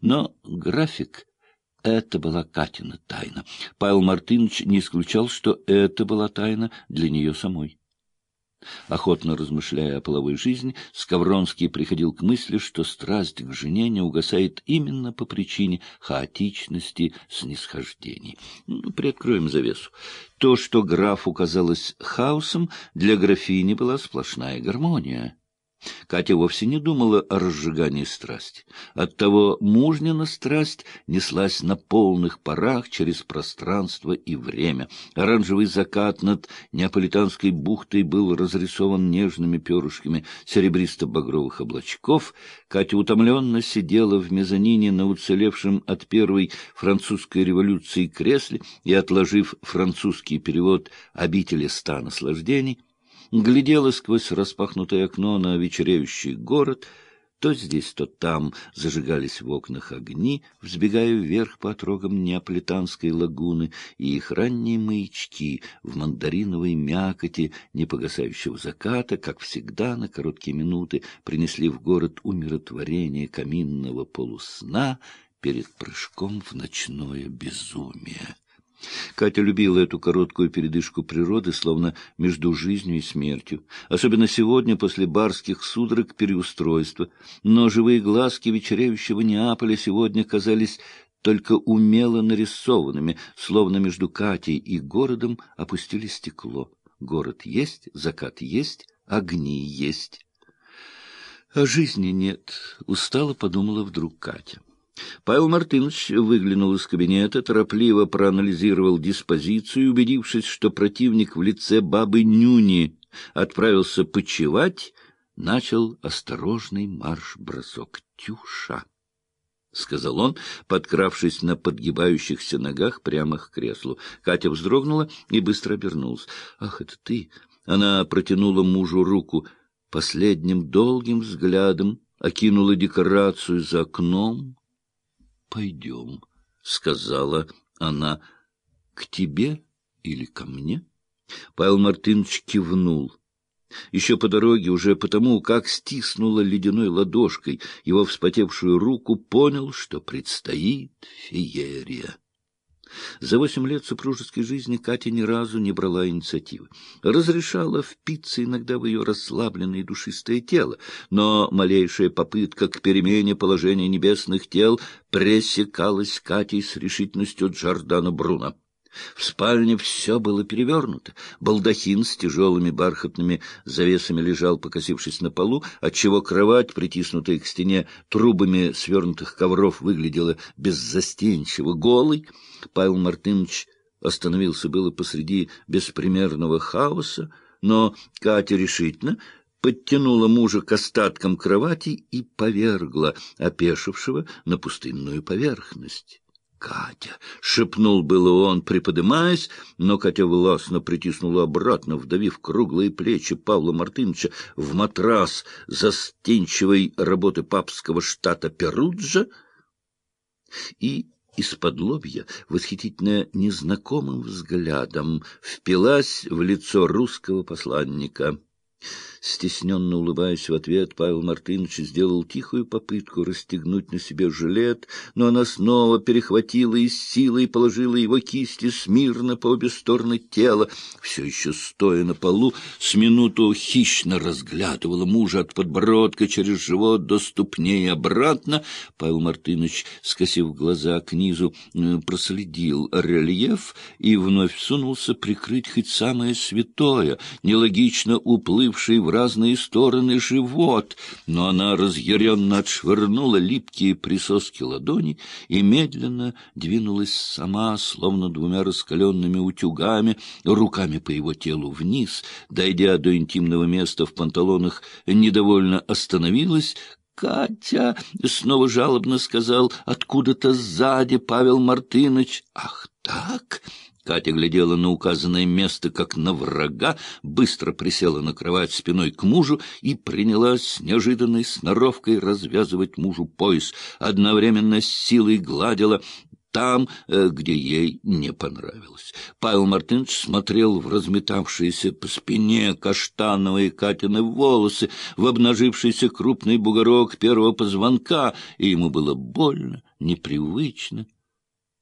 Но график — это была Катина тайна. Павел Мартынович не исключал, что это была тайна для нее самой. Охотно размышляя о половой жизни, Скавронский приходил к мысли, что страсть к жене не угасает именно по причине хаотичности снисхождений. Ну, приоткроем завесу. То, что графу казалось хаосом, для графини была сплошная гармония. Катя вовсе не думала о разжигании страсти. Оттого мужнина страсть неслась на полных парах через пространство и время. Оранжевый закат над Неаполитанской бухтой был разрисован нежными перышками серебристо-багровых облачков. Катя утомленно сидела в мезонине на уцелевшем от первой французской революции кресле и, отложив французский перевод «Обители ста наслаждений», глядела сквозь распахнутое окно на вечереющий город, то здесь, то там зажигались в окнах огни, взбегая вверх по отрогам Неаполитанской лагуны, и их ранние маячки в мандариновой мякоти непогасающего заката, как всегда на короткие минуты, принесли в город умиротворение каминного полусна перед прыжком в ночное безумие. Катя любила эту короткую передышку природы, словно между жизнью и смертью. Особенно сегодня, после барских судорог переустройства. Но живые глазки вечеряющего Неаполя сегодня казались только умело нарисованными, словно между Катей и городом опустили стекло. Город есть, закат есть, огни есть. А жизни нет, устало подумала вдруг Катя. Павел Мартынович выглянул из кабинета, торопливо проанализировал диспозицию, убедившись, что противник в лице бабы Нюни отправился почевать, начал осторожный марш-бросок Тюша. — сказал он, подкравшись на подгибающихся ногах прямо к креслу. Катя вздрогнула и быстро обернулась. — Ах, это ты! Она протянула мужу руку. Последним долгим взглядом окинула декорацию за окном, — Пойдем, — сказала она, — к тебе или ко мне? Павел Мартынович кивнул. Еще по дороге, уже потому, как стиснула ледяной ладошкой его вспотевшую руку, понял, что предстоит феерия. За восемь лет супружеской жизни Катя ни разу не брала инициативы. Разрешала впиться иногда в ее расслабленное и душистое тело, но малейшая попытка к перемене положения небесных тел пресекалась Катей с решительностью Джордана Бруна. В спальне все было перевернуто. Балдахин с тяжелыми бархатными завесами лежал, покосившись на полу, отчего кровать, притиснутая к стене трубами свернутых ковров, выглядела беззастенчиво голой. Павел Мартынович остановился было посреди беспримерного хаоса, но Катя решительно подтянула мужа к остаткам кровати и повергла опешившего на пустынную поверхность. Катя! — шепнул было он, приподымаясь, но Катя властно притиснула обратно, вдавив круглые плечи Павла Мартыновича в матрас застенчивой работы папского штата Перуджа и из-под лобья, восхитительно незнакомым взглядом, впилась в лицо русского посланника. Стесненно улыбаясь в ответ, Павел Мартынович сделал тихую попытку расстегнуть на себе жилет, но она снова перехватила и с силой положила его кисти смирно по обе стороны тела, все еще стоя на полу, с минуту хищно разглядывала мужа от подбородка через живот до ступней и обратно. Павел Мартынович, скосив глаза к низу, э, проследил рельеф и вновь сунулся прикрыть хоть самое святое, нелогично уплывший в разные стороны живот, но она разъяренно отшвырнула липкие присоски ладони и медленно двинулась сама, словно двумя раскаленными утюгами, руками по его телу вниз, дойдя до интимного места в панталонах, недовольно остановилась, Катя, — снова жалобно сказал откуда-то сзади Павел Мартынович. — Ах так! Катя глядела на указанное место, как на врага, быстро присела на кровать спиной к мужу и принялась с неожиданной сноровкой развязывать мужу пояс, одновременно с силой гладила там, э, где ей не понравилось. Павел Мартынович смотрел в разметавшиеся по спине каштановые Катины волосы, в обнажившийся крупный бугорок первого позвонка, и ему было больно непривычно.